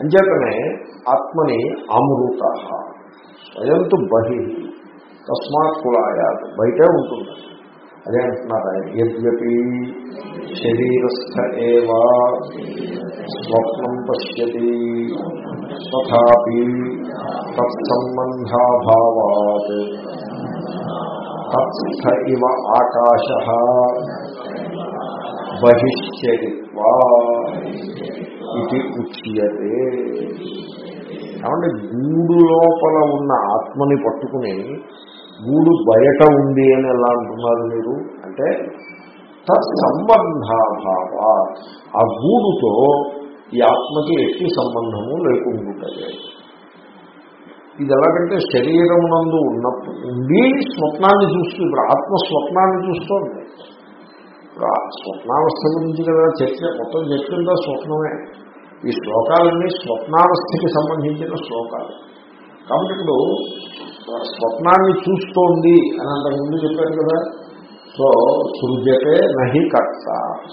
అంచేతనే ఆత్మని అమృత స్వయంతు బహి తస్మాత్ కులాయాత్ బయటే ఉంటుంది అదే అంటున్నారు ఆయన యద్యపి శరీరస్థ ఏవా స్వప్నం పశ్యతి తథాపి తత్సంబంధాభావాత్ తత్స్థ ఇవ ఆకాశ బహిష్యరిత్వా ఇది ఉచ్యతే. కాబట్టి గూడు లోపల ఉన్న ఆత్మని పట్టుకుని గూడు బయట ఉంది అని ఎలా అంటున్నారు మీరు? అంటే తత్సంబంధాభావ ఆ గూడుతో ఈ ఆత్మకి ఎట్టి సంబంధము లేకుంటుంటుంది ఇది ఎలాగంటే శరీరం నందు ఉన్నప్పుడు ఉండి స్వప్నాన్ని చూస్తూ ఇప్పుడు ఆత్మ స్వప్నాన్ని చూస్తోంది. ఇప్పుడు స్వప్నావస్థ గురించి కదా చర్చ. మొత్తం చెప్తుందా స్వప్నమే. ఈ శ్లోకాలన్నీ స్వప్నావస్థకి సంబంధించిన శ్లోకాలు. కాబట్టి ఇప్పుడు స్వప్నాన్ని చూస్తోంది అని అంతకుముందు చెప్పారు కదా. సో సృజతే నహి కర్త.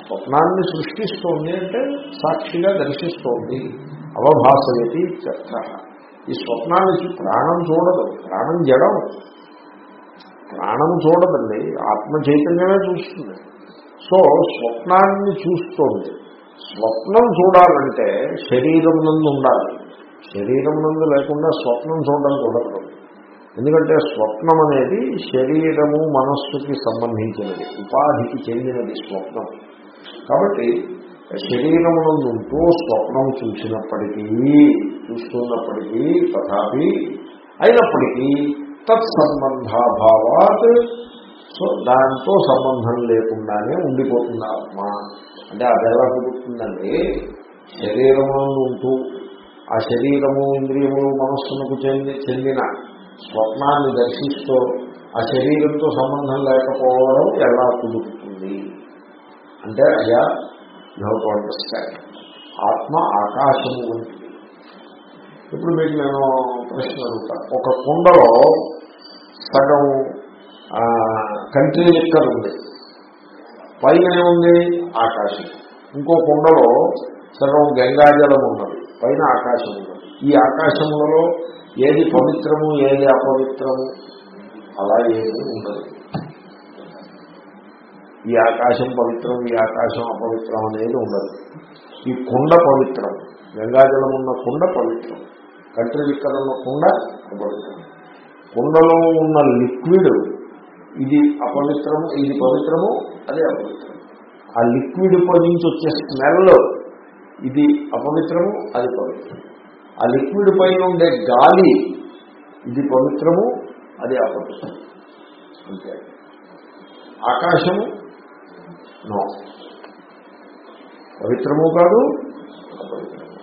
స్వప్నాన్ని సృష్టిస్తోంది అంటే సాక్షిగా దర్శిస్తోంది. అవభాసయతి చర్చ ఈ స్వప్నాన్ని ప్రాణం చూడదు. ప్రాణం జడం. ప్రాణం చూడదండి. ఆత్మ చైతన్యమే చూస్తుంది. సో స్వప్నాన్ని చూస్తోంది. స్వప్నం చూడాలంటే శరీరం నందు ఉండాలి. శరీరం నందు లేకుండా స్వప్నం చూడడం కుదరదు. ఎందుకంటే స్వప్నం అనేది శరీరము మనస్సుకి సంబంధించినది. ఉపాధికి చెందినది స్వప్నం. కాబట్టి శరీరమునందు ఉంటూ స్వప్నం చూసినప్పటికీ చూస్తున్నప్పటికీ తథాపి అయినప్పటికీ తత్సంబంధాభావాత్ సో దాంతో సంబంధం లేకుండానే ఉండిపోతుంది ఆత్మ. అంటే అది ఎలా కుదురుతుందండి శరీరము ఉంటూ ఆ శరీరము ఇంద్రియములు మనస్సునకు చెంది చెందిన స్వప్నాన్ని దర్శిస్తూ ఆ శరీరంతో సంబంధం లేకపోవడం ఎలా కుదురుతుంది? అంటే అయ్యా నో ఆత్మ ఆకాశము వంటిది. ఇప్పుడు మీకు నేను ప్రశ్న అడుగుతా. ఒక కుండలో సగం కంట్రీ లిక్కర్ ఉంది. పైన ఏముంది? ఆకాశం. ఇంకో కుండలో సగం గంగాజలం ఉన్నది. పైన ఆకాశం ఉన్నది. ఈ ఆకాశములలో ఏది పవిత్రము ఏది అపవిత్రము? అలా ఏది ఉండదు. ఈ ఆకాశం పవిత్రం ఈ ఆకాశం అపవిత్రం అనేది ఉండదు. ఈ కుండ పవిత్రం. గంగాజలం ఉన్న కుండ పవిత్రం. కంట్రీ లిక్కర్ ఉన్న కుండ అపవిత్రం. కుండలో ఉన్న లిక్విడ్ ఇది అపవిత్రము ఇది పవిత్రము అది అపవిత్రం ఆ లిక్విడ్ పై నుంచి వచ్చే స్మెల్ ఇది అపవిత్రము అది పవిత్రం ఆ లిక్విడ్ పైన ఉండే గాలి ఇది పవిత్రము అది అపవిత్రం అంతే. ఆకాశము నో. పవిత్రము కాదు అపవిత్రము.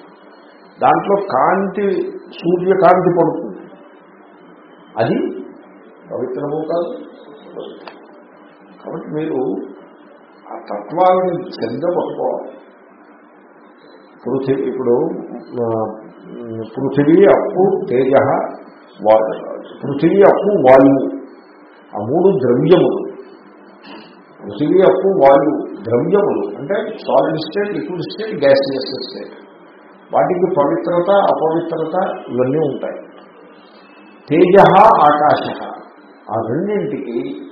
దాంట్లో కాంతి సూర్యకాంతి పడుతుంది. అది పవిత్రము కాదు అపవిత్రము. కాబట్టి మీరు ఆ తత్వాలను శ్రద్ధ పృథివీ ఇప్పుడు పృథివీ అప్పు తేజ పృథివీ అప్పు వాయువు. ఆ మూడు ద్రవ్యములు. పృథివీ అప్పు వాయువు ద్రవ్యములు. అంటే solid state liquid state gaseous state వాటికి పవిత్రత అపవిత్రత ఇవన్నీ ఉంటాయి. తేజ ఆకాశ. ఆ రెండింటికి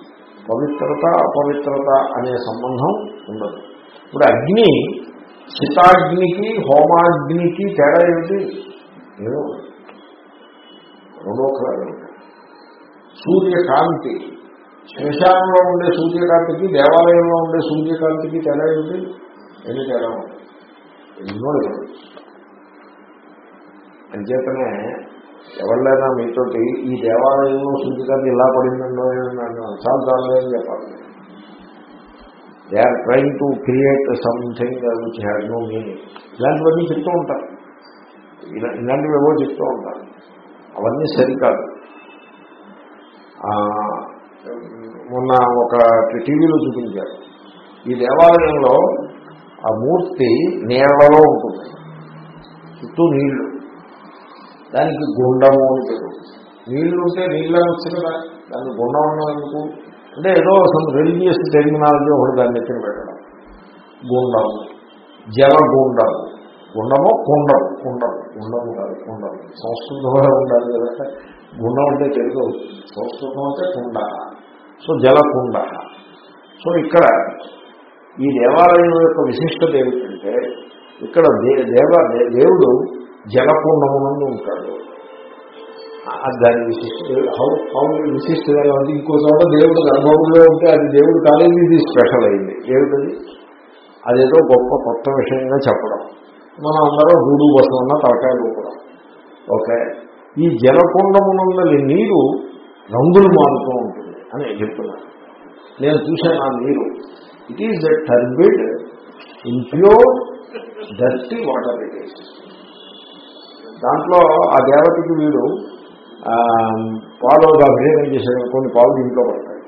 పవిత్రత అపవిత్రత అనే సంబంధం ఉండదు. ఇప్పుడు అగ్ని శితాగ్నికి హోమాగ్నికి తేడా ఏమిటి? ఏదో రెండో సూర్యకాంతి శ్మశానంలో ఉండే సూర్యకాంతికి దేవాలయంలో ఉండే సూర్యకాంతికి తేడా ఏమిటి? ఎన్ని తేడా ఎన్నో లేదు అంచేతనే ఎవరినైనా మీతోటి ఈ దేవాలయంలో సూచికాన్ని ఇలా పడిందండో నన్ను అంశాలు చాలు అని చెప్పాలి. They are trying to create something which had no meaning ఇలాంటివన్నీ చెప్తూ ఉంటారు. ఇలాంటివి ఏవో చెప్తూ ఉంటారు. అవన్నీ సరికాదు. మొన్న ఒక టీవీలో చూపించారు. ఈ దేవాలయంలో ఆ మూర్తి నీళ్ళలో ఉంటుంది. చుట్టూ నీళ్ళు. దానికి గుండము అని పేరు. నీళ్ళు ఉంటే నీళ్ళు అనొచ్చు కదా దాన్ని గుండం ఉన్నందుకు అంటే ఏదో సమ్ రిలీజియస్ టెర్మినాలజీ ఒకటి దాన్ని ఎత్తిన పెట్టడం. గుండం. జలగుండం గుండమో కుండము కుండము గుండము కాదు కుండము సంస్కృతంలో ఉండాలి కదా. గుండం అంటే తెలుగు సంస్కృతం అంటే కుండ. సో జలకుండ. సో ఇక్కడ ఈ దేవాలయం యొక్క విశిష్టత ఏమిటంటే ఇక్కడ దే- దేవ దే- దేవుడు జలకుండమునందు ఉంటాడు దాని విశిష్ట హౌ హౌ విశిష్టంగా ఉంది ఇంకో చోట దేవుడు గర్భంలో ఉంటే అది దేవుడు కాలేదు ఇది స్పెషల్ అయింది. దేవుడిది అదేదో గొప్ప కొత్త విషయంగా చెప్పడం. మనం అందరం గూడు బసమన్న తలకాయలు కూడా ఓకే. ఈ జలకుండమునందలి నీరు రంగులు మారుతూ ఉంటుంది అని చెప్తున్నాను నేను చూశాను ఆ నీరు. It is the turbid impure dirty water it is దాంట్లో ఆ దేవతకి వీడు పాలు అభిషేకం చేశాడు కొన్ని పాలు దీంట్లో పడతాయి.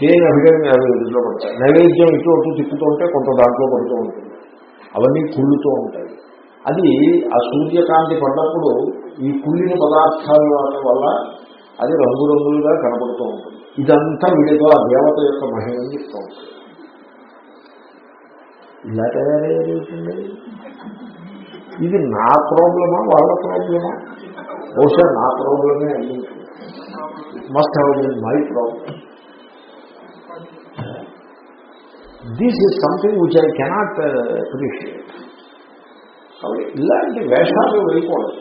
తేనె అభిషేకం ఇంట్లో పడతాయి. నైవేద్యం ఇటు అటు తిప్పుతుంటే కొంత దాంట్లో పడుతూ ఉంటుంది. అవన్నీ కుళ్ళుతూ ఉంటాయి. అది ఆ సూర్యకాంతి పడ్డప్పుడు ఈ కుళ్ళిన పదార్థాల వల్ల అది రంగురంగులుగా కనపడుతూ ఉంటుంది. ఇదంతా వీడితో ఆ దేవత యొక్క మహిమని చెప్తూ ఉంటుంది. ఇలా తయారయ్యేది ఇది నా ప్రాబ్లమా వాళ్ళ ప్రాబ్లమా? బహుశా నా ప్రాబ్లమే అయ్యి must have been my problem this is something which I cannot appreciate కాబట్టి ఇలాంటి వేషాలు వెళ్ళిపోవడం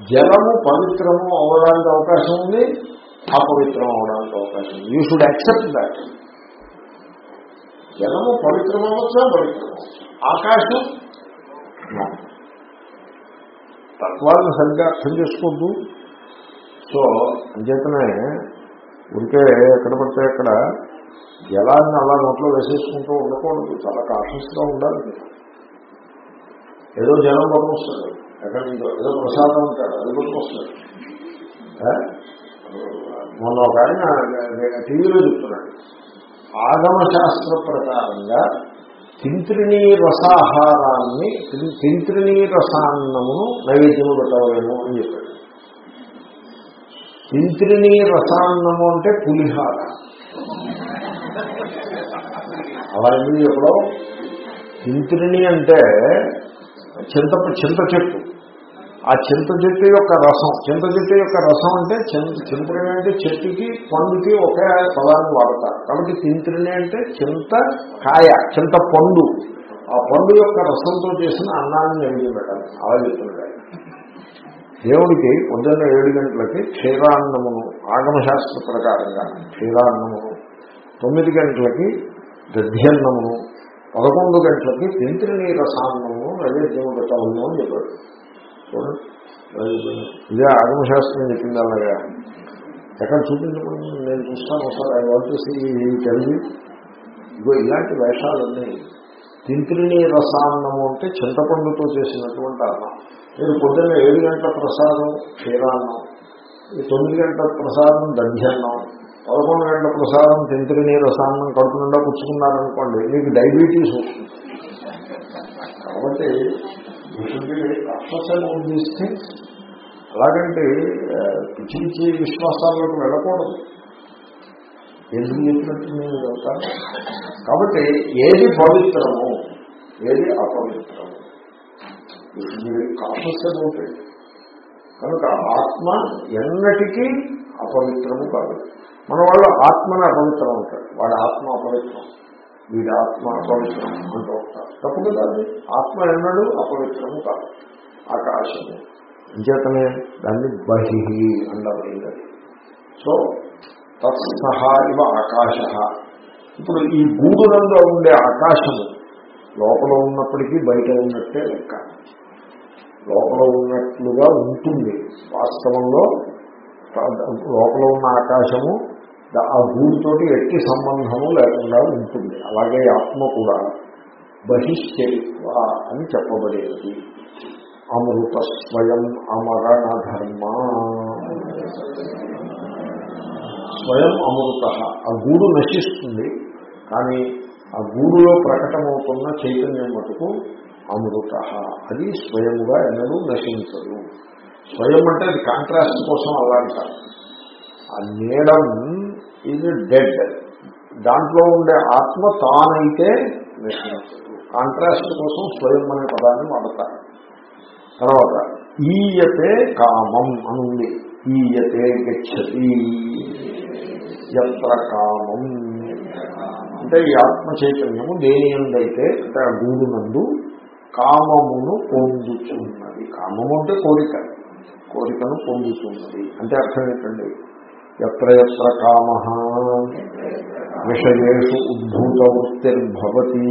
జలము పవిత్రము అవడానికి అవకాశం ఉంది అపవిత్రం అవడానికి అవకాశం ఉంది. యూ షుడ్ యాక్సెప్ట్ దాట్ జలము పవిత్రం అవ్వచ్చా పవిత్రం ఆకాశం no. తత్వాలను సరిగ్గా అర్థం చేసుకోద్దు సో అంచేతనే ఉంటే ఎక్కడ పడితే అక్కడ జలాన్ని అలా నోట్లో వేసేసుకుంటూ ఉండకూడదు. చాలా కాషస్గా ఉండాలి. ఏదో జలం పట్టుకొస్తాడు ఎక్కడ ఏదో ప్రసాదం ఉంటాడు అది పట్టుకొస్తాడు మొన్న ఒక ఆయన నేను టీవీలో చెప్తున్నాడు. ఆగమ శాస్త్ర ప్రకారంగా తింత్రిణీ రసాహారాన్ని తిం- తింత్రిణీ రసాన్నమును నైవేద్యము పెట్టవలేము అని చెప్పాడు. తింత్రిణీ రసాన్నము అంటే పులిహార. అలా ఎందుకు చెప్పడం? తింత్రిణి అంటే చింత చింత చెట్టు. ఆ చింత చెట్టు యొక్క రసం. చింత చెట్టు యొక్క రసం అంటే చింత చింత్రిణి అంటే చెట్టుకి పండుకి ఒకే పదాన్ని వాడతారు. కాబట్టి తింత్రిణి అంటే చింత కాయ చింత పండు. ఆ పండు యొక్క రసంతో చేసిన అన్నాన్ని నైవేద్యం పెట్టాలి అలా చెప్తున్నాడు దేవుడికి పొద్దున్న ఏడు గంటలకి క్షీరాన్నమును ఆగమశాస్త్ర ప్రకారంగా క్షీరాన్నమును తొమ్మిది గంటలకి దధ్యన్నమును పదకొండు గంటలకి తింత్రిణీ రసాన్నమును నైవేద్యం పెట్టాలను అని చెప్పాడు. చూడండి ఇదే ఆగమశాస్త్రం చెప్పింది అలాగా. ఎక్కడ చూపించకూడదు? నేను చూస్తాను ఒకసారి. ఐ వచ్చేసి తెలివి ఇగో ఇలాంటి వేషాలన్నీ తింత్రిణీ రసాన్నము అంటే చింతపండుతో చేసినటువంటి అన్నం. మీరు పొద్దున్న ఏడు గంటల ప్రసాదం క్షీరాన్నం. ఈ తొమ్మిది గంటల ప్రసాదం దధ్యాన్నం. పదకొండు గంటల ప్రసాదం తింత్రిణీ రసాన్నం కడుపు నిండా పుచ్చుకున్నారనుకోండి మీకు డయాబెటీస్ వస్తుంది. కాబట్టి అక్షసం అలాగంటే పిచ్చి పిచ్చి విశ్వాసాలకు వెళ్ళకూడదు. ఎందుకు చెప్పినట్టు నేను చెప్తాను కాబట్టి ఏది పవిత్రము ఏది అపవిత్రము కాషస్యం ఉంటాయి కనుక ఆత్మ ఎన్నటికీ అపవిత్రము కాదు. మన వాళ్ళు ఆత్మని అపవిత్రం అంటారు. వాడి ఆత్మ అపవిత్రం. వీడి ఆత్మ అపవిత్రము అంటూ ఉంటారు తప్పు కదా అది? ఆత్మ ఎన్నడు అపవిత్రము కాదు. ఆకాశము. అంచేతనే దాన్ని బహి అన్నది సో తత్సహా ఇవ ఆకాశ. ఇప్పుడు ఈ గూడునంలో ఉండే ఆకాశము లోపల ఉన్నప్పటికీ బయట ఉన్నట్టే లెక్క. లోపల ఉన్నట్లుగా ఉంటుంది. వాస్తవంలో లోపల ఉన్న ఆకాశము ఆ భూమితోటి ఎట్టి సంబంధము లేకుండా ఉంటుంది. అలాగే ఆత్మ కూడా బహిష్కరిత్వ అని చెప్పబడేది. అమృత స్వయం అమరణ ధర్మ స్వయం అమృత. ఆ గూడు నశిస్తుంది. కానీ ఆ గూడులో ప్రకటమవుతున్న చైతన్యం మటుకు అమృత. అది స్వయముగా ఎన్నడూ నశించదు. స్వయం అంటే అది కాంట్రాస్ట్ కోసం అలా అంటారు ఆ నీడం ఇది డెడ్. దాంట్లో ఉండే ఆత్మ తానైతే కాంట్రాస్ట్ కోసం స్వయం అనే పదాన్ని వాడతారు. తర్వాత ఈయతే కామం అని ఉంది ఈయతే గచ్చతి. ఎత్ర కామం. అంటే ఈ ఆత్మ చైతన్యము దేని ఎందైతే అంటే ఆ గూడు కామమును పొందుతున్నది కామము అంటే కోరిక. కోరికను పొందుతున్నది అంటే అర్థం ఏంటండి? ఎత్ర ఎత్ర కామ విషయూ ఉద్భూతవృత్తిర్భవతి.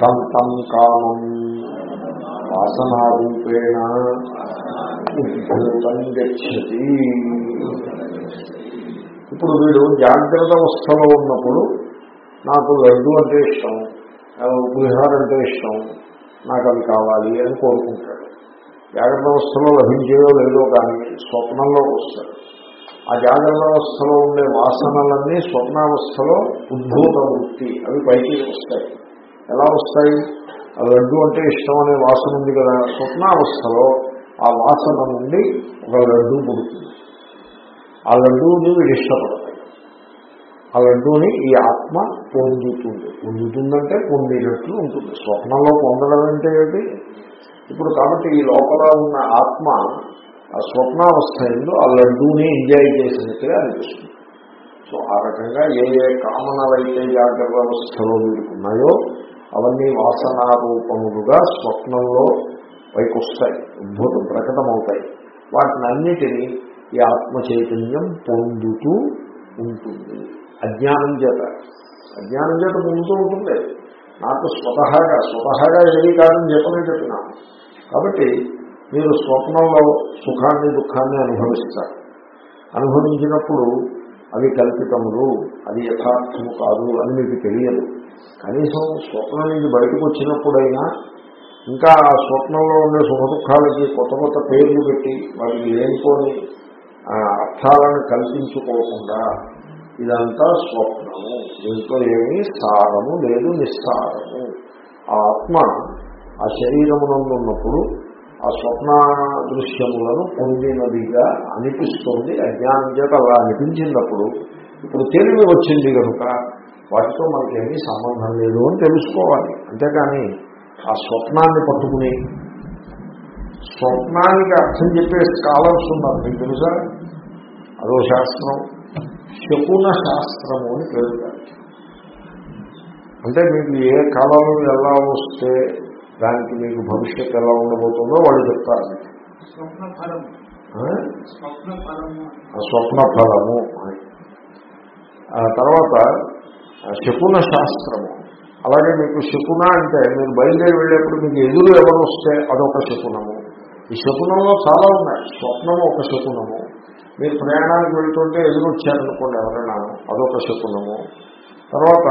తం తం కామం వాసనారూపేణ ఉద్భూతం గచ్చతి. ఇప్పుడు వీడు జాగ్రత్త అవస్థలో ఉన్నప్పుడు నాకు లడ్డు అంటే ఇష్టం పులిహార అంటే ఇష్టం నాకు అవి కావాలి అని కోరుకుంటాడు. జాగ్రత్త అవస్థలో లభించేదో లేదో కానీ స్వప్నంలో వస్తాయి ఆ జాగ్రత్త అవస్థలో ఉండే వాసనలన్నీ స్వప్నావస్థలో ఉద్భూత వృత్తి అవి పైకి వస్తాయి. ఎలా వస్తాయి? ఆ లడ్డు అంటే ఇష్టం అనే వాసన ఉంది కదా స్వప్నావస్థలో ఆ వాసన నుండి ఒక లడ్డు పుడుతుంది. ఆ లడ్డూని వీడు ఇష్టపడతాయి ఆ లడ్డూని ఈ ఆత్మ పొందుతుంది. పొందుతుందంటే పొందినట్లు ఉంటుంది. స్వప్నంలో పొందడం అంటే ఏంటి? ఇప్పుడు కాబట్టి ఈ లోపల ఉన్న ఆత్మ ఆ స్వప్నావస్థ ఎందు ఆ లడ్డూని ఎంజాయ్ చేసినట్టుగా అనిపిస్తుంది. సో ఆ రకంగా ఏ ఏ కామనలైతే జాగ్రత్త అవస్థలో వీడుకున్నాయో అవన్నీ వాసనారూపములుగా స్వప్నంలో పైకి వస్తాయి ఉద్భూతం ప్రకటమవుతాయి. వాటిని అన్నిటినీ ఈ ఆత్మ చైతన్యం పొందుతూ ఉంటుంది. అజ్ఞానం చేత అజ్ఞానం చేత పొందుతూ ఉంటుంది. నాకు స్వతహాగా స్వతహాగా ఏది కాదని చెప్పనే చెప్పినాను కాబట్టి మీరు స్వప్నంలో సుఖాన్ని దుఃఖాన్ని అనుభవిస్తారు. అనుభవించినప్పుడు అవి కల్పితములు అది యథార్థము కాదు అని మీకు తెలియదు. కనీసం స్వప్నం నుంచి బయటకు వచ్చినప్పుడైనా ఇంకా ఆ స్వప్నంలో ఉండే సుఖ దుఃఖాలకి కొత్త కొత్త పేర్లు పెట్టి వాటికి లేనిపోని అర్థాలను కల్పించుకోకుండా ఇదంతా స్వప్నము. దీంట్లో ఏమీ సారము లేదు నిస్సారము. ఆ ఆత్మ ఆ శరీరమునందు ఉన్నప్పుడు ఆ స్వప్న దృశ్యములను పొందినదిగా అనిపిస్తుంది. అజ్ఞానం చేత అలా అనిపించినప్పుడు ఇప్పుడు తెలివి వచ్చింది కనుక వాటితో మనకేమీ సంబంధం లేదు అని తెలుసుకోవాలి. అంతేకాని ఆ స్వప్నాన్ని పట్టుకుని స్వప్నానికి అర్థం చెప్పే స్కాలర్స్ ఉన్నారు. మీకు తెలుసా? అదో శాస్త్రం. శకున శాస్త్రము అని పేరు అంటే మీకు ఏ కాలంలో ఎలా వస్తే దానికి మీకు భవిష్యత్తు ఎలా ఉండబోతుందో వాళ్ళు చెప్తారు. స్వప్న ఫలము తర్వాత శకున శాస్త్రము. అలాగే మీకు శకున అంటే మీరు బయలుదేరి వెళ్ళేప్పుడు మీకు ఎదురు ఎవరు వస్తే అదొక శకునము. ఈ శకునంలో చాలా ఉన్నాయి. స్వప్నము ఒక శకునము. మీరు ప్రయాణానికి వెళ్తుంటే ఎదురు వచ్చారనుకోండి ఎవరైనా అదొక శకునము. తర్వాత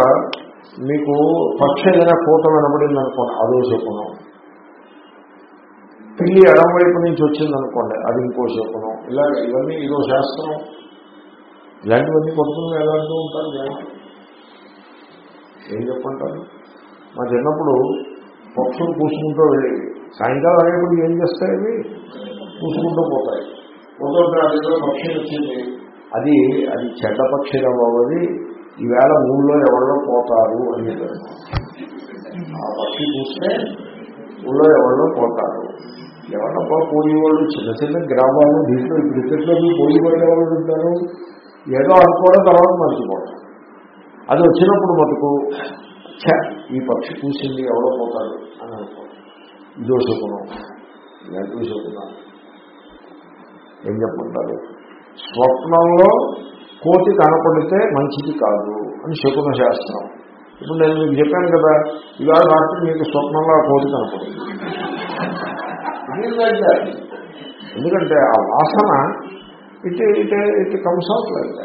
మీకు పక్ష ఏదైనా కోత వినబడింది అనుకోండి అదో శకునం పిల్లి ఎడం వైపు నుంచి వచ్చిందనుకోండి అది ఇంకో శకునం ఇలా ఇవన్నీ ఇదో శాస్త్రం. ఇలాంటివన్నీ కొడుతుంది ఎలా అంటూ ఉంటారు ఏం చెప్పంటారు మా చిన్నప్పుడు పక్షులు పూసుకుంటూ వెళ్ళేవి. సాయంకాలం అయ్యేప్పుడు ఏం చేస్తాయి అవి? పూసుకుంటూ పోతాయి. పోతుంటే అదిలో పక్షి వచ్చింది. అది అది చెడ్డ పక్షిగా అది. ఈవేళ ఊళ్ళో ఎవరో పోతారు అని చెప్పారు. ఆ పక్షి చూస్తే ఊళ్ళో ఎవరో పోతారు. ఎవరిలో పోయేవాళ్ళు చిన్న చిన్న గ్రామాలు దీంట్లో క్రికెట్లో పోయేవాళ్ళు ఎవరు ఉంటారు? ఏదో అనుకోవడం తర్వాత మర్చిపోవడం అది వచ్చినప్పుడు మటుకు ఈ పక్షి చూసింది ఎవరో పోతాడు అని అనుకోవడం ఇదో శకునం ఇలాంటివి శకునాలు ఏం చెప్పుకుంటారు స్వప్నంలో కోతి కనపడితే మంచిది కాదు అని శకున శాస్త్రం. ఇప్పుడు నేను మీకు చెప్పాను కదా ఇవాళ రాత్రి మీకు స్వప్నంలో ఆ కోతి కనపడింది ఎందుకంటే ఆ వాసన ఇట్ ఇటు ఇట్ కమ్స్ అవుట్ లైక్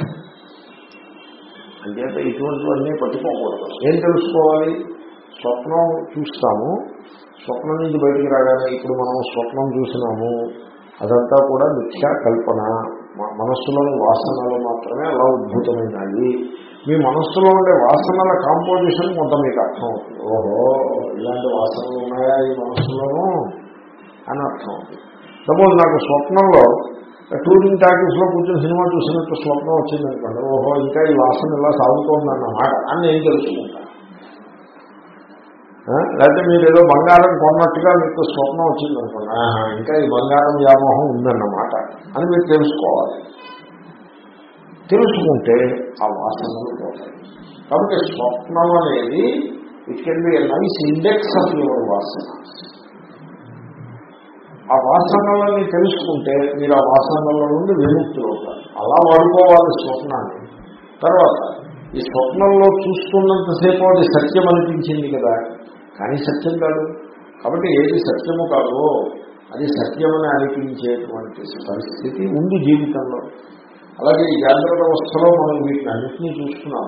అంచేత ఇటువంటివన్నీ పట్టుకోకూడదు. ఏం తెలుసుకోవాలి? స్వప్నం చూస్తాము. స్వప్నం నుంచి బయటికి రాగానే ఇప్పుడు మనం స్వప్నం చూసినాము. అదంతా కూడా మిథ్యా కల్పన. మనస్సులోని వాసనలు మాత్రమే అలా ఉద్భుతమైనాయి. మీ మనస్సులో ఉండే వాసనల కాంపోజిషన్ కొంత మీకు అర్థం అవుతుంది ఓహో ఇలాంటి వాసనలు ఉన్నాయా ఈ మనస్సులోనూ? అని అర్థం అవుతుంది సపోజ్ నాకు స్వప్నంలో టూరింగ్ టాకీస్లో కూర్చొని సినిమా చూసినట్టు స్వప్నం వచ్చిందనుకోండి ఓహో ఇంకా ఈ వాసన ఇలా సాగుతోందన్నమాట అని నేను తెలుసుకుంటాను లేకపోతే మీరు ఏదో బంగారం కొన్నట్టుగా మీకు స్వప్నం వచ్చిందనుకోండి ఇంకా ఈ బంగారం వ్యామోహం ఉందన్నమాట అని మీరు తెలుసుకోవాలి. తెలుసుకుంటే ఆ వాసనలు పోతాయి. కాబట్టి స్వప్నం అనేది it can be nice index of your వాసన. ఆ వాసనలని తెలుసుకుంటే మీరు ఆ వాసనల నుండి విముక్తులు అవుతారు. అలా వాడుకోవాలి స్వప్నాన్ని. తర్వాత ఈ స్వప్నంలో చూస్తున్నంతసేపు అది సత్యం అనిపించింది కదా కానీ సత్యం కాదు. కాబట్టి ఏది సత్యము కాదో అది సత్యమని అనిపించేటువంటి పరిస్థితి ఉంది జీవితంలో. అలాగే ఈ జాగ్రత్త అవస్థలో మనం వీటిని అన్నింటినీ చూస్తున్నాం.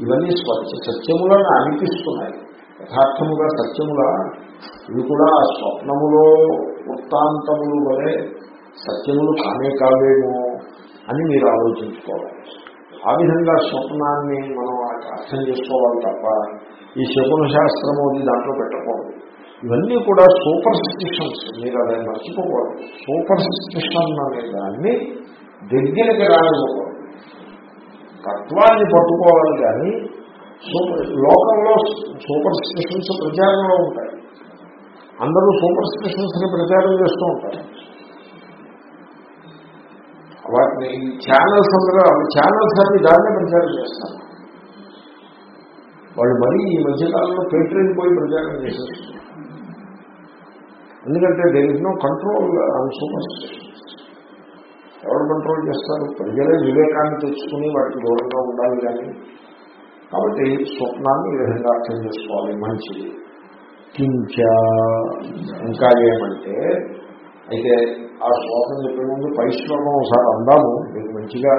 ఇవన్నీ స్వచ్ఛ సత్యములను అనిపిస్తున్నాయి. యథార్థముగా సత్యములా? ఇవి కూడా ఆ స్వప్నములో వృత్తాంతములు వలె సత్యములు కానే కావేమో అని మీరు ఆలోచించుకోవాలి. ఆ విధంగా స్వప్నాన్ని మనం అర్థం చేసుకోవాలి తప్ప ఈ శకున శాస్త్రము అది దాంట్లో పెట్టకూడదు. ఇవన్నీ కూడా సూపర్ స్టిషన్స్ మీరు అదే మర్చిపోకూడదు. సూపర్ స్టిషన్ అనే దాన్ని దగ్గరికి రానివ్వకూడదు. తత్వాన్ని పట్టుకోవాలి కానీ సూపర్ లోకంలో సూపర్ స్టిషన్స్ ప్రచారంలో ఉంటాయి. అందరూ సూపర్ స్టిషన్స్ని ప్రచారం చేస్తూ ఉంటారు. వాటిని ఛానల్స్ అందరూ ఛానల్స్ అన్ని దాన్నే ప్రచారం చేస్తారు. వాళ్ళు మరీ ఈ మధ్యకాలంలో పేట్రీని పోయి ప్రచారం చేశారు. ఎందుకంటే there is no control on super ఎవరు కంట్రోల్ చేస్తారు? ప్రజలే వివేకాన్ని తెచ్చుకుని వాటికి దూరంగా ఉండాలి కానీ. కాబట్టి స్వప్నాన్ని ఈ విధంగా అర్థం చేసుకోవాలి. మంచిది. కించ. ఇంకా ఏమంటే అయితే ఆ శ్లోకం చెప్పే ముందు పై శ్లోకం ఒకసారి అందాము. మీకు మంచిగా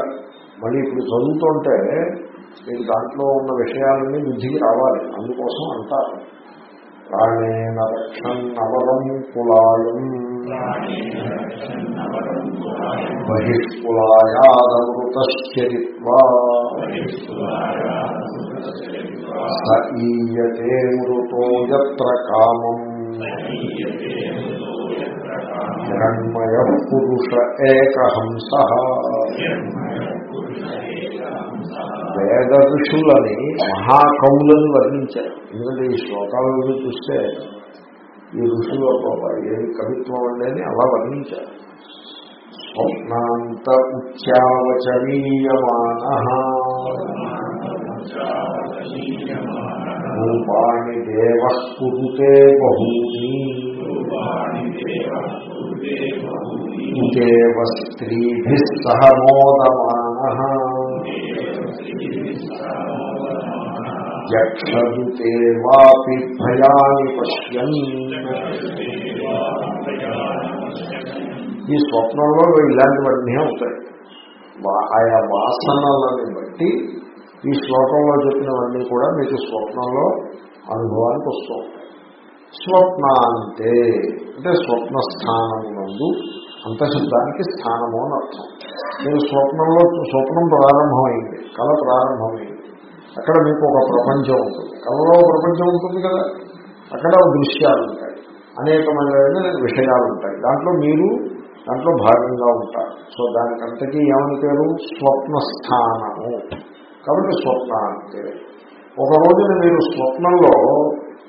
మళ్ళీ ఇప్పుడు చదువుతుంటే మీకు దాంట్లో ఉన్న విషయాలన్నీ బుద్ధికి రావాలి. అందుకోసం అంటారు. ప్రాణేన రక్షన్ అవరం కులాయం. బహిష్కులాయాదమృతశ్చరిత్వా స మృతో యత్ర కామం. హిరణ్మయ పురుష ఏకహంస. వేద ఋషులని మహాకవులని వర్ణించారు. ఎందుకంటే ఈ శ్లోకాలను చూస్తే ఈ ఋషులు ఏది కవిత్వం అండి అలా వర్ణించారు. స్వప్నాంత ఉచ్చావచనీయమాన. రూపాణి దేవ కురుతే బహూని. దేవ స్త్రీభి సహ మోదమాన. యక్షదుతే వాపి భయాని పశ్యన్ ఈ స్వప్నంలో ఇలాంటివన్నీ అవుతాయి. వా- ఆయా వాసనలని బట్టి ఈ శ్లోకంలో చెప్పినవన్నీ కూడా మీకు స్వప్నంలో అనుభవానికి వస్తూ ఉంటాయి. స్వప్నాంతే అంటే స్వప్న స్థానము నందు అంతశబ్దానికి స్థానము అని అర్థం. మీరు స్వప్నంలో స్వప్నం ప్రారంభమైంది కళ ప్రారంభమైంది. అక్కడ మీకు ఒక ప్రపంచం ఉంటుంది. కళలో ఒక ప్రపంచం ఉంటుంది కదా? అక్కడ దృశ్యాలు ఉంటాయి. అనేకమైన విషయాలు ఉంటాయి. దాంట్లో మీరు దాంట్లో భాగంగా ఉంటారు. సో దానికంతకీ ఏమని పేరు? స్వప్న స్థానము కాబట్టి స్వప్న అంటే ఒక రోజున మీరు స్వప్నంలో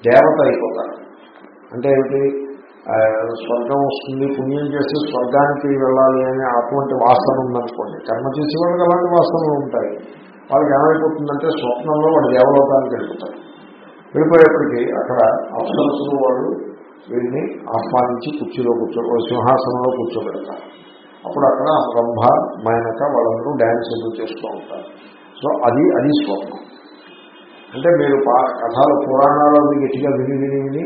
దేవత అయిపోతారు. అంటే ఏమిటి? స్వర్గం వస్తుంది పుణ్యం చేసి స్వర్గానికి వెళ్ళాలి అనే అటువంటి వాసన ఉందనుకోండి. కర్మ చేసే వాళ్ళకి అలాంటి వాసనలు ఉంటాయి. వాళ్ళకి ఏమైపోతుందంటే స్వప్నంలో వాడు దేవలోకానికి వెళ్ళిపోతారు. వెళ్ళిపోయేప్పటికీ అక్కడ అప్సరసులు వాళ్ళు వీడిని ఆహ్వానించి కుర్చీలో కూర్చో సింహాసనంలో కూర్చోబెడతారు. అప్పుడు అక్కడ బ్రహ్మ మైనక వాళ్ళందరూ డ్యాన్స్ ఎందుకు చేస్తూ ఉంటారు. సో అది అది స్వప్నం. అంటే మీరు పా- కథలు పురాణాలు అవి గట్టిగా విని విని విని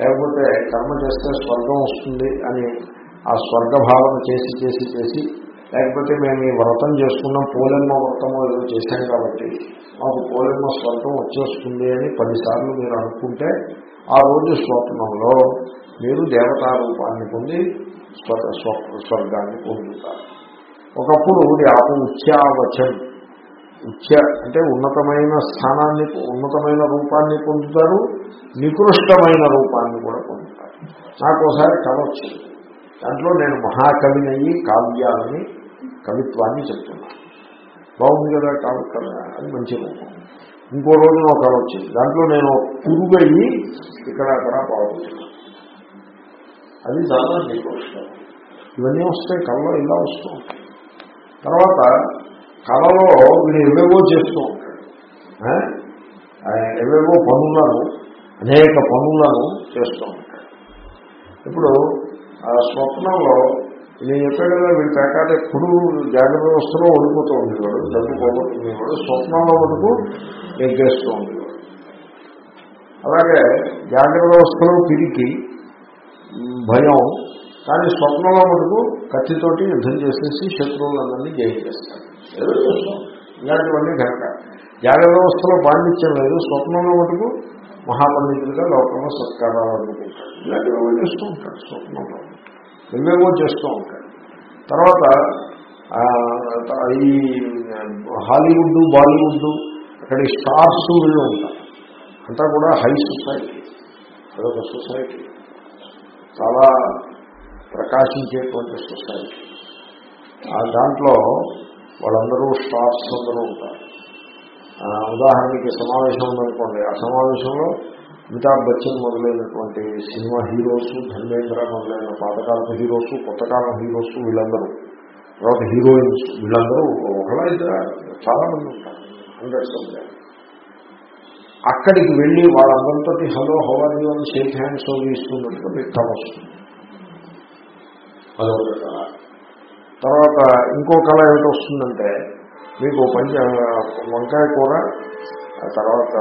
లేకపోతే కర్మ చేస్తే స్వర్గం వస్తుంది అని ఆ స్వర్గ భావన చేసి చేసి చేసి లేకపోతే మేము ఈ వ్రతం చేసుకున్నాం పోలెమ్మ వ్రతము ఏదో చేశాం కాబట్టి మాకు పోలెమ్మ స్వర్గం వచ్చేస్తుంది అని పదిసార్లు మీరు అనుకుంటే ఆ రోజు స్వప్నంలో మీరు దేవతారూపాన్ని పొంది స్వ- స్వర్గాన్ని పొందుతారు. ఒకప్పుడు ఆపు ఉచ్చావచం ఉచ్చ అంటే ఉన్నతమైన స్థానాన్ని ఉన్నతమైన రూపాన్ని పొందుతారు నికృష్టమైన రూపాన్ని కూడా పొందుతారు. నాకు ఒకసారి కళ వచ్చింది దాంట్లో నేను మహాకవినయ్యి కావ్యాలని కవిత్వాన్ని చెప్తున్నాను బాగుంది కదా కావ్య కవి అది మంచి రూపం ఇంకో రోజు ఒక కళ వచ్చింది. దాంట్లో నేను పురుగయ్యి ఇక్కడ అక్కడ పాల్గొన్నాను. అది చాలా డిప్రెషన్ ఇవన్నీ వస్తాయి కళలో ఇలా వస్తూ ఉంటాయి. తర్వాత కళలో వీడు ఎవేవో చేస్తూ ఉంటాడు. ఎవేవో పనులను అనేక పనులను చేస్తూ ఉంటాడు. ఇప్పుడు ఆ స్వప్నంలో నేను చెప్పాను కదా వీడి పేకాట ఎప్పుడు జాగ్రత్త వ్యవస్థలో ఓడిపోతూ ఉండేవాడు. డబ్బు పోగొట్టుకునేవాడు స్వప్నంలో వరకు నెగ్గేస్తూ ఉండేవాడు. అలాగే జాగ్రత్త వ్యవస్థలో పిరికి భయం కానీ స్వప్నంలో మటుకు కత్తితోటి యుద్ధం చేసేసి శత్రువులందరినీ జయించేస్తాడు ఏదో చేస్తాం. ఇలాంటివన్నీ కనుక. జాగ్రత్త వ్యవస్థలో పాండిత్యం లేదు. స్వప్నంలో మటుకు మహాపండితులుగా లోకంలో సత్కారాలు అందుకుంటాడు. ఇలాంటివన్నీ చేస్తూ ఉంటాడు స్వప్నంలో. ఎవేవో చేస్తూ ఉంటాడు తర్వాత ఈ హాలీవుడ్ బాలీవుడ్ అక్కడ ఈ స్టార్స్ వీళ్ళు ఉంటారు అంతా కూడా హై సొసైటీ. అదొక సొసైటీ. చాలా ప్రకాశించేటువంటి సొసైటీ. ఆ దాంట్లో వాళ్ళందరూ స్టార్స్ అందరూ ఉంటారు. ఉదాహరణకి సమావేశం ఉందనుకోండి. ఆ సమావేశంలో అమితాబ్ బచ్చన్ మొదలైనటువంటి సినిమా హీరోస్ ధర్మేంద్ర మొదలైన పాతకాలపు హీరోస్ కొత్తకాలం హీరోస్ వీళ్ళందరూ తర్వాత హీరోయిన్స్ వీళ్ళందరూ ఒకలా ఇద్దరు చాలా మంది ఉంటారు హండ్రెడ్స్ ఆఫ్ అక్కడికి వెళ్ళి వాళ్ళందరితో హలో హవర్ యూ అని షేక్ హ్యాండ్స్ తీసుకున్నట్టుగా మీకు కళ వస్తుంది. అదొక కళ. తర్వాత ఇంకో కళ ఏమిటి వస్తుందంటే మీకు పంచ వంకాయ కూర ఆ తర్వాత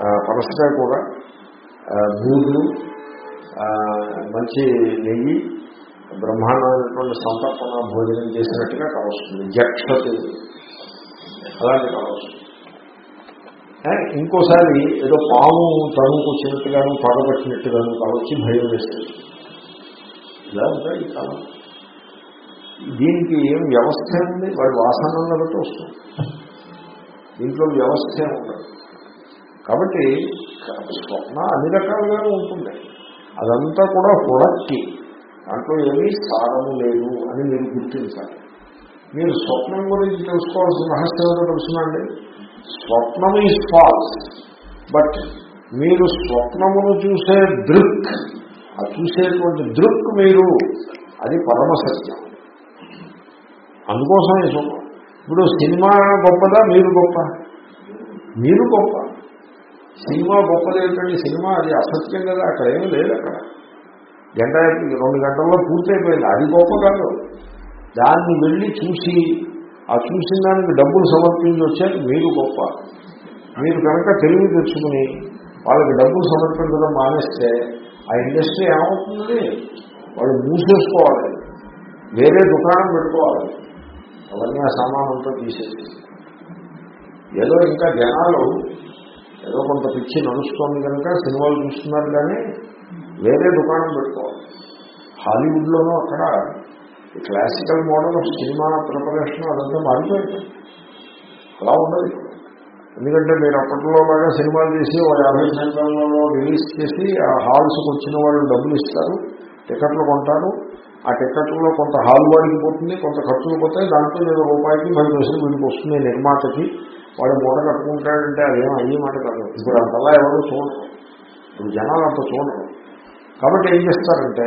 పనసకాయ కూర ఆ, మంచి నెయ్యి బ్రహ్మాండమైనటువంటి సంతర్పణ భోజనం చేసినట్టుగా కావస్తుంది. జక్షతి అలాంటి కావస్తుంది. ఇంకోసారి ఏదో పాము తనుకు వచ్చినట్టుగాను పగబట్టినట్టుగాను కావచ్చి భయం వేస్తుంది ఇలా ఉంటాయి ఈ కాలం. దీనికి ఏం వ్యవస్థ ఉంది? వాడి వాసనలను బట్టి వస్తుంది. దీంట్లో వ్యవస్థ ఉండదు కాబట్టి స్వప్న అన్ని రకాలుగానే ఉంటుంది. అదంతా కూడా హుడక్కి. దాంట్లో ఏమీ సారము లేదు అని మీరు గుర్తించాలి. మీరు స్వప్నం గురించి తెలుసుకోవాల్సిన రహస్యం ఏదో తెలుసునండి స్వప్నం ఈజ్ ఫాల్స్ బట్ మీరు స్వప్నమును చూసే దృక్ ఆ చూసేటువంటి దృక్ మీరు అది పరమసత్యం అందుకోసం ఈ స్వప్నం. ఇప్పుడు సినిమా గొప్పదా? మీరు గొప్ప? మీరు గొప్ప. సినిమా గొప్పది ఏంటండి సినిమా అది అసత్యం కదా అక్కడ ఏమీ లేదు అక్కడ. గంట రెండు గంటల్లో పూర్తయిపోయింది. అది గొప్ప కాదు. దాన్ని వెళ్ళి చూసి ఆ చూసిన దానికి డబ్బులు సమర్పించి వచ్చారు. మీరు గొప్ప. మీరు కనుక తెలివి తెచ్చుకుని వాళ్ళకి డబ్బులు సమర్పించడం మానేస్తే ఆ ఇండస్ట్రీ ఏమవుతుంది వాళ్ళు మూసేసుకోవాలి. వేరే దుకాణం పెట్టుకోవాలి. అవన్నీ ఆ సామానంతో తీసేసి. ఏదో ఇంకా జనాలు ఏదో కొంత పిచ్చి నడుస్తోంది కనుక సినిమాలు చూస్తున్నారు కానీ వేరే దుకాణం పెట్టుకోవాలి. హాలీవుడ్లోనూ అక్కడ classical model of cinema preparation అదంతా మారిపోయింది. అలా ఉండదు. ఎందుకంటే మీరు అప్పట్లో లాగా సినిమాలు చేసి ఒక యాభై సెంటర్లలో రిలీజ్ చేసి ఆ హాల్స్కి వచ్చిన వాళ్ళు డబ్బులు ఇస్తారు టికెట్లు కొంటారు. ఆ టికెట్లో కొంత హాల్ వాడికి పోతుంది కొంత ఖర్చులు పోతాయి. దాంట్లో నేను రూపాయికి పది పైసలు వీడికి వస్తుంది నిర్మాతకి. వాడు మూట కట్టుకుంటాడంటే అదేం అయ్యే మాట కాదు. ఇప్పుడు అంతలా ఎవరు చూడరు. ఇప్పుడు జనాలు అంత చూడరు. కాబట్టి ఏం చేస్తారంటే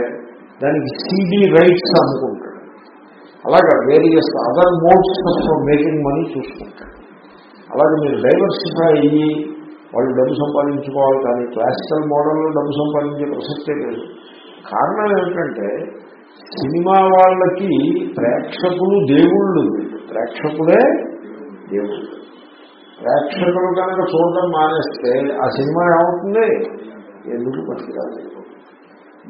దానికి సీడీ రైట్స్ అనుకుంటాడు అలాగా various other modes of making money చూసుకుంటాడు అలాగే మీరు డైవర్సిఫై అయ్యి వాళ్ళు డబ్బు సంపాదించుకోవాలి కానీ క్లాసికల్ మోడల్లో డబ్బు సంపాదించే ప్రసక్తే లేదు. కారణం ఏమిటంటే సినిమా వాళ్ళకి ప్రేక్షకులు దేవుళ్ళు. ప్రేక్షకులే దేవుళ్ళు. ప్రేక్షకులు కనుక చూడడం మానేస్తే ఆ సినిమా ఏమవుతుంది? ఎందుకు పనికిరాదు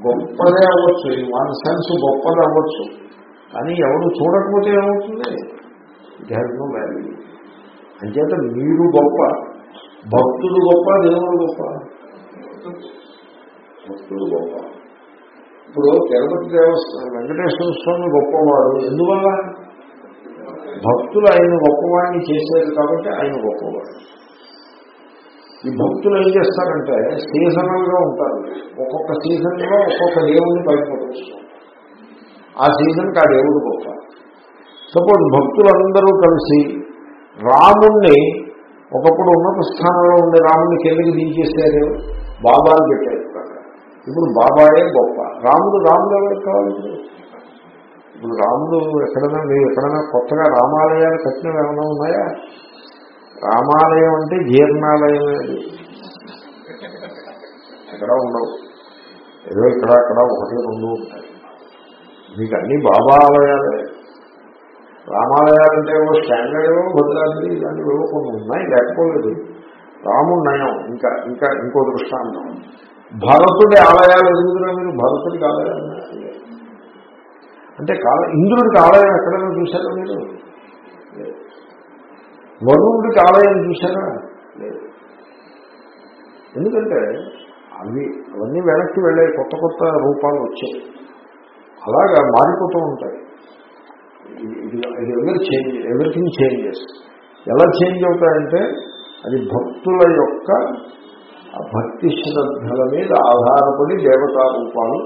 గొప్పదే అవ్వచ్చు. ఇన్ వన్ సెన్స్ గొప్పది అవ్వచ్చు. కానీ ఎవరు చూడకపోతే ఏమవుతుంది? ఇట్ హ్యాస్ నో వాల్యూ అంచేత మీరు గొప్ప. భక్తుడు గొప్ప దేవుడు గొప్ప. భక్తుడు గొప్ప. ఇప్పుడు తిరుపతి దేవస్థానం వెంకటేశ్వర స్వామి గొప్పవాడు. ఎందువల్ల? భక్తులు ఆయన గొప్పవాడిని చేశారు కాబట్టి ఆయన గొప్పవాడు. ఈ భక్తులు ఏం చేస్తారంటే సీజనల్గా ఉంటారు. ఒక్కొక్క సీజన్లో ఒక్కొక్క దేవుడిని బయటపడుస్తారు. ఆ సీజన్కి ఆ దేవుడు గొప్ప. సపోజ్ భక్తులందరూ కలిసి రాముణ్ణి ఒకప్పుడు ఉన్నత స్థానంలో ఉండే రాముడిని కిందకి దించేసారు బాబా పెట్టారు ఇప్పుడు బాబాయే గొప్ప. రాముడు రాముడు ఎవరికి కావాలి ఇప్పుడు రాముడు ఎక్కడైనా మీరు ఎక్కడైనా కొత్తగా రామాలయాలు కట్టినవి ఏమైనా ఉన్నాయా? రామాలయం అంటే జీర్ణాలయం అది. ఎక్కడ ఉండవు. ఏదో ఇక్కడ అక్కడ ఒకటి రెండు ఉంటాయి. మీకు అన్ని బాబా ఆలయాలే రామాలయాలంటే ఏవో స్టాండర్డ్ ఏవో భద్రాద్రి ఇలాంటివి ఏవో కొన్ని ఉన్నాయి లేకపోలేదు. రాముడు నయం ఇంకా ఇంకా ఇంకో దృష్టాంతం. భరతుడి ఆలయాలు ఎదుగుతున్నా మీరు భరతుడికి ఆలయాలు అంటే కాల ఇంద్రుడికి ఆలయం ఎక్కడైనా చూశారా మీరు? వరుణుడికి ఆలయం చూశారా? లేదు. ఎందుకంటే అవి అవన్నీ వెనక్కి వెళ్ళే కొత్త కొత్త రూపాలు వచ్చాయి. అలాగా మారిపోతూ ఉంటాయి. ఇది ఎవరి చేంజ్ ఎవ్రీథింగ్ చేంజెస్? ఎలా చేంజ్ అవుతాయంటే అది భక్తుల యొక్క భక్తి శ్రద్ధల మీద ఆధారపడి దేవతా రూపాలు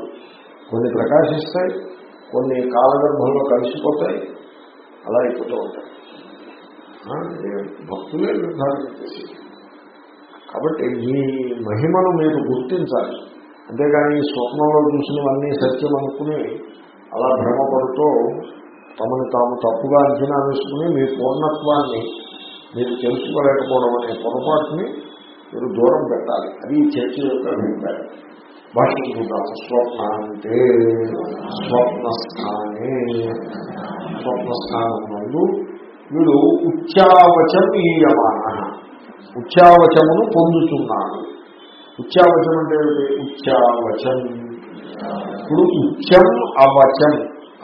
కొన్ని ప్రకాశిస్తాయి. కొన్ని కాలగర్భంలో కలిసిపోతాయి అలా అయిపోతూ ఉంటాయి. భక్తులే నిర్ధారణ చేసి కాబట్టి మీ మహిమను మీరు గుర్తించాలి. అంతేగాని స్వప్నంలో చూసినవన్నీ సత్యం అనుకుని అలా భ్రమపడుతూ తమను తాము తప్పుగా అంచనా వేసుకుని మీ పూర్ణత్వాన్ని మీరు తెలుసుకోలేకపోవడం అనే పొరపాటుని మీరు దూరం పెట్టాలి. అది చర్చ యొక్క అభిప్రాయం. భాషించుకుంటాం స్వప్న అంటే స్వప్నస్థానే. స్వప్నస్థానం నందు వీడు ఉచ్చావచం ఈయమాన ఉచ్చావచమును పొందుతున్నాడు ఉచ్చావచం అంటే ఏమిటి? ఉచ్చావచం. ఇప్పుడు ఉచ్చం అవచం.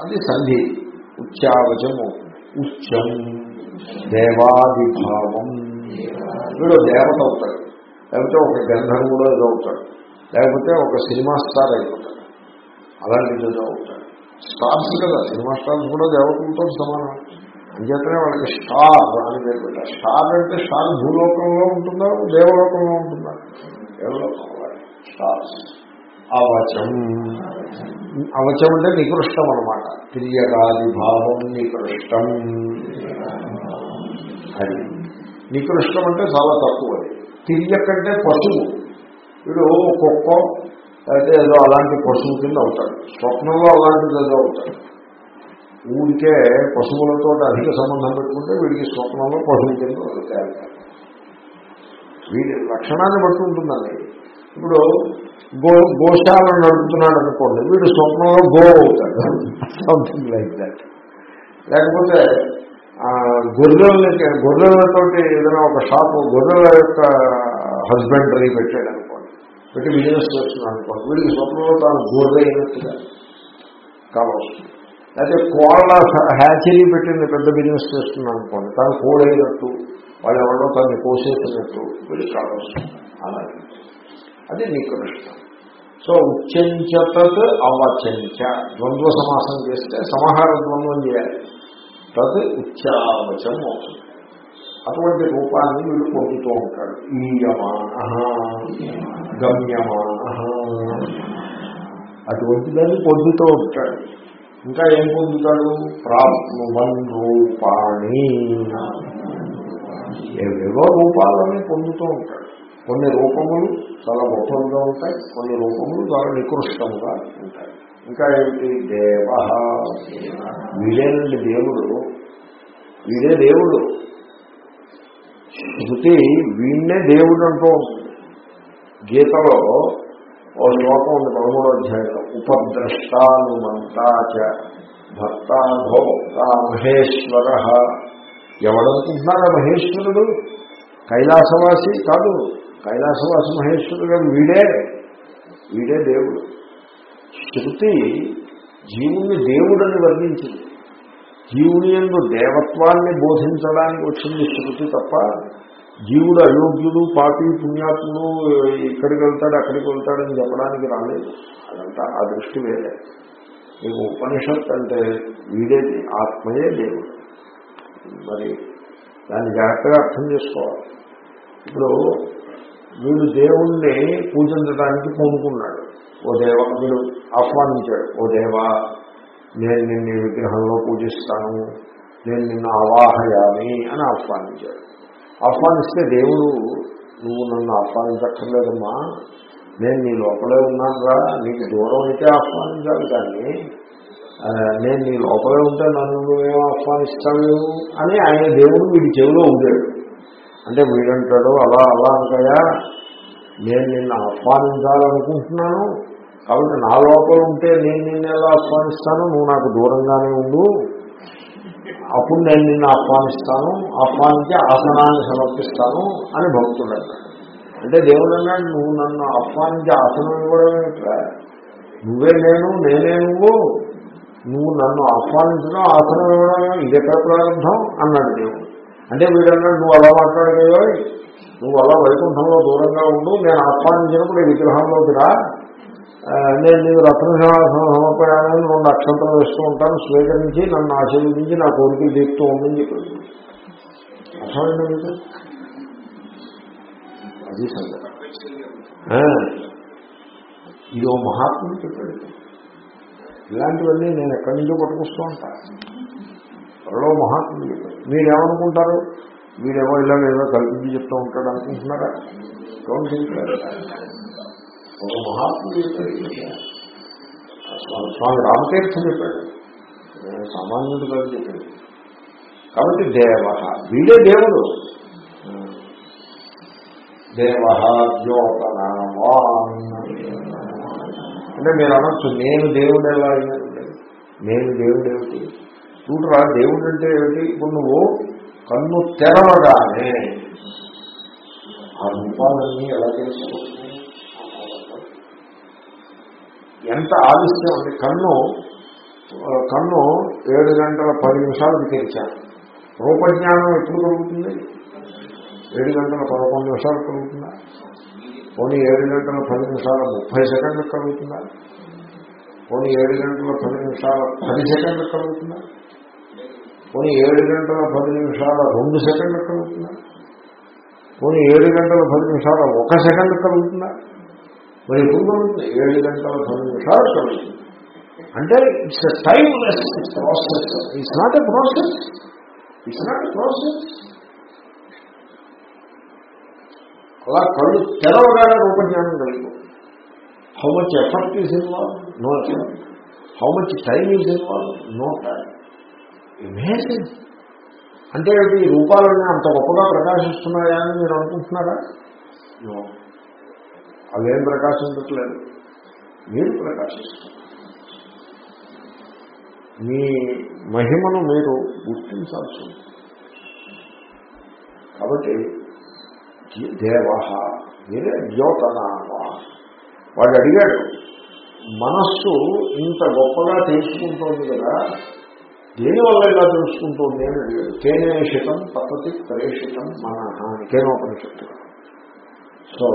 అది సంధి. ఉచ్చావచము. ఉచ్చం. దేవాదిభావం. వీడు దేవత అవుతాడు. లేకపోతే ఒక గంధర్వుడు ఏదో అవుతాడు. లేకపోతే ఒక సినిమా స్టార్ అయిపోతాడు. అలాంటిది ఏదో అవుతాడు స్టార్స్ కదా సినిమా స్టార్స్ కూడా దేవతలతో సమానం. అంచేతనే వాళ్ళకి స్టార్ అని పేరు పెట్టారు. స్టార్ అంటే స్టార్ భూలోకంలో ఉంటుందా దేవలోకంలో ఉంటుందా? దేవలోకంలో స్టార్స్. అవచం. అవచం అంటే నికృష్టం అనమాట క్రియగాది భావం నికృష్టం. అది. నికృష్టం అంటే చాలా తక్కువ అది తిరియక్ అంటే పశువు. వీడు కుక్క అయితే ఏదో అలాంటి పశువు కింద అవుతాడు. స్వప్నంలో అలాంటిది ఏదో అవుతాడు. ఊరికే పశువులతో అధిక సంబంధం పెట్టుకుంటే వీడికి స్వప్నంలో పశువు కింద వీడి లక్షణాన్ని బట్టి ఉంటుందండి. ఇప్పుడు గో గోశాలను నడుపుతున్నాడు అనుకోండి వీడు స్వప్నంలో గో అవుతాడు. సంథింగ్ లైక్ దాట్ లేకపోతే గొర్రెలకి గొర్రెలతోటి ఏదైనా ఒక షాప్ గొర్రెల యొక్క హస్బెండరీ పెట్టాడు అనుకో పెట్టి బిజినెస్ చేస్తున్నాడు. అనుకోండి వీడికి స్వప్నంలో తాను గోర్రైనట్టుగా కావచ్చు. అయితే కోళ్ళ హ్యాచరీ పెట్టింది పెద్ద బిజినెస్ చేస్తున్నాడు అనుకోండి తాను కోడైనట్టు వాళ్ళు ఎవరో తనని కోసేసినట్టు వీడికి కావచ్చు. అలాగే. అది నికృష్టం సో ఉచ్చంచతత్ అవచంచ. ద్వంద్వ సమాసం చేస్తే సమాహార ద్వంద్వం చేయాలి. తత్ ఉచ్చావచం అవుతుంది. అటువంటి రూపాన్ని వీడు పొందుతూ ఉంటాడు. ఈయమాన గమ్యమాన అటువంటి దాన్ని పొందుతూ ఉంటాడు. ఇంకా ఏం పొందుతాడు? ప్రాప్నువన్ రూపాణి ఏవేవో రూపాలని పొందుతూ ఉంటాడు. కొన్ని రూపములు చాలా గొప్పలుగా ఉంటాయి కొన్ని రూపములు చాలా నికృష్టముగా ఉంటాయి. ఇంకా ఏమిటి? దేవ వీడేనండి దేవుడు. వీడే దేవుడు. శృతి వీణ్ణే దేవుడు అంటూ గీతలో ఓ శ్లోకం ఉంది పదమూడో అధ్యాయంలో. ఉపద్రష్టానుమంతాచ భర్త భోక్త మహేశ్వర ఎవడనుకుంటున్నారా మహేశ్వరుడు? కైలాసవాసి కాదు. కైలాసవాసి మహేశ్వరుడు వీడే. వీడే దేవుడు. శృతి జీవుణ్ణి దేవుడని వర్ణించింది. జీవుని ఎందు దేవత్వాన్ని బోధించడానికి వచ్చింది శృతి తప్ప జీవుడు అయోగ్యుడు పాపి పుణ్యాత్ముడు ఇక్కడికి వెళ్తాడు అక్కడికి వెళ్తాడని చెప్పడానికి రాలేదు. అదంతా ఆ దృష్టి వేరే. మీకు ఉపనిషత్ అంటే వీడే ఆత్మయే దేవుడు. మరి దాన్ని జాగ్రత్తగా అర్థం చేసుకోవాలి. ఇప్పుడు వీడు దేవుణ్ణి పూజించడానికి పూనుకున్నాడు. ఓ దేవ వీడు ఆహ్వానించాడు. ఓ దేవా నేను నిన్ను విగ్రహంలో పూజిస్తాను నేను నిన్ను అవాహయామి అని ఆహ్వానించాడు. ఆహ్వానిస్తే దేవుడు నువ్వు నన్ను ఆహ్వానించక్కర్లేదమ్మా నేను నీ లోపలే ఉన్నానురా నీకు దూరం అయితే ఆహ్వానించాలి కానీ నేను నీ లోపలే ఉంటే నన్ను నువ్వేం ఆహ్వానిస్తాను అని ఆయన దేవుడు వీడి చెవిలో ఉండాడు అంటే వీడంటాడు అలా అలా అనకయా నేను నిన్ను ఆహ్వానించాలనుకుంటున్నాను కాబట్టి నా లోపల ఉంటే నేను నిన్ను ఎలా ఆహ్వానిస్తాను? నువ్వు నాకు దూరంగానే ఉండు. అప్పుడు నేను నిన్ను ఆహ్వానిస్తాను. ఆహ్వానించి ఆసనాన్ని సమర్పిస్తాను అని భక్తుడు అన్నాడు అంటే దేవుడు అన్నాడు నువ్వు నన్ను ఆహ్వానించి ఆసనం ఇవ్వడం ఏమిట్రా నువ్వే నేను నేనే నువ్వు. నువ్వు నన్ను ఆహ్వానించడం ఆసనం ఇవ్వడం ఇదే ప్రారంభం? అన్నాడు దేవుడు. అంటే వీడన్నాడు నువ్వు అలా మాట్లాడగలవో నువ్వు అలా వైకుంఠంలో దూరంగా ఉండు. నేను ఆహ్వానించినప్పుడు ఈ విగ్రహంలోకి రా. నేను నీకు రత్న సింహాసనం సమర్పయాలని రెండు అక్షంతలు వేస్తూ ఉంటాను స్వీకరించి నన్ను ఆశీర్వదించి నా కోరికలు తీరుతూ ఉందని చెప్పి అర్థమైందా అది సంగతి. ఆ, ఇది ఓ మహాత్ముడు చెప్పాడు. ఇలాంటివన్నీ నేను ఎక్కడి నుంచో పట్టుకొస్తూ ఉంటాను ఎవరో మహాత్ముడు చెప్పాడు. మీరేమనుకుంటారు? వీడేమో ఇలా ఏదో కల్పించి చెప్తూ ఉంటాడు అనుకుంటున్నారా? డోంట్ ఒక మహాత్ముడు చెప్పాడు స్వామి- రామతీర్థం చెప్పాడు. నేను సామాన్యుడు కాదు చెప్పాడు కాబట్టి దేవ వీడే దేవుడు. దేవ ద్యోతనామాన్ అంటే మీరు అనొచ్చు నేను దేవుడు ఎలా అయినట్టు నేను దేవుడు ఏమిటి? చూడరా దేవుడు అంటే ఏమిటి? ఇప్పుడు నువ్వు కన్ను తెరవగానే ఆ రూపాలన్నీ ఎలా తెలుసుకుంటున్నాయి ఎంత ఆలస్యం అంటే కన్ను కన్ను ఏడు గంటల పది నిమిషాలకు తెరిచాను రూపజ్ఞానం ఎప్పుడు కలుగుతుంది ఏడు గంటల పదకొండు నిమిషాలు కలుగుతుందా పోనీ ఏడు గంటల పది నిమిషాల ముప్పై సెకండ్లు కలుగుతుందా పోనీ ఏడు గంటల పది నిమిషాల పది సెకండ్లు కలుగుతుందా పోనీ ఏడు గంటల పది నిమిషాల రెండు సెకండ్లు కలుగుతుందా పోనీ ఏడు గంటల పది నిమిషాల ఒక సెకండ్ కలుగుతుందా మరి ఎప్పుడు కలుగుతుంది ఏడు గంటల పది నిమిషాలు కలుగుతుంది అంటే it's timeless process it's not a process it's not a process అలా కళ్ళు తెరవగానే రూపజ్ఞానం కలిగి. How much effort is involve no effort how much time is involve no time imaging అంటే ఈ రూపాలన్నీ అంత గొప్పగా ప్రకాశిస్తున్నాయా అని మీరు అనుకుంటున్నారా? అవేం ప్రకాశించట్లేదు మీరు ప్రకాశిస్తారు మీ మహిమను మీరు గుర్తించాల్సి ఉంది. కాబట్టి దేవ మీరే ద్యోతనామా వాడు అడిగాడు మనస్సు ఇంత గొప్పగా తెలుసుకుంటోంది కదా దేనివల్ల ఇలా తెలుసుకుంటోంది? అని అడిగాడు. తేనేషితం పద్ధతి ప్రేషితం మన కేనోపనిషత్తు సో